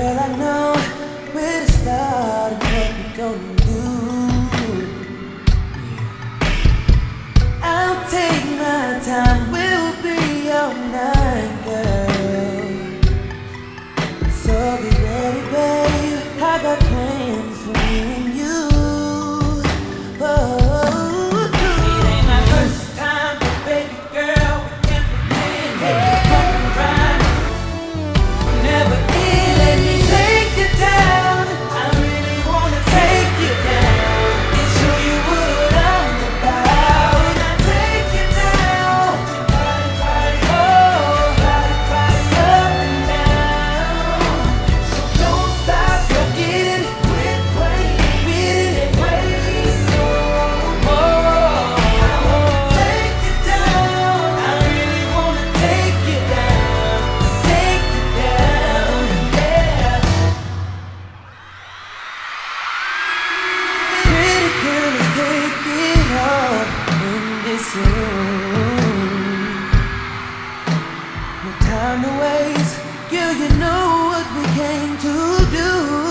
Girl, I know where to start and what we gonna do. I'll take my time, we'll be all night, girl. So be ready, babe. I got plans for you. No time to waste. Girl, you know what we came to do.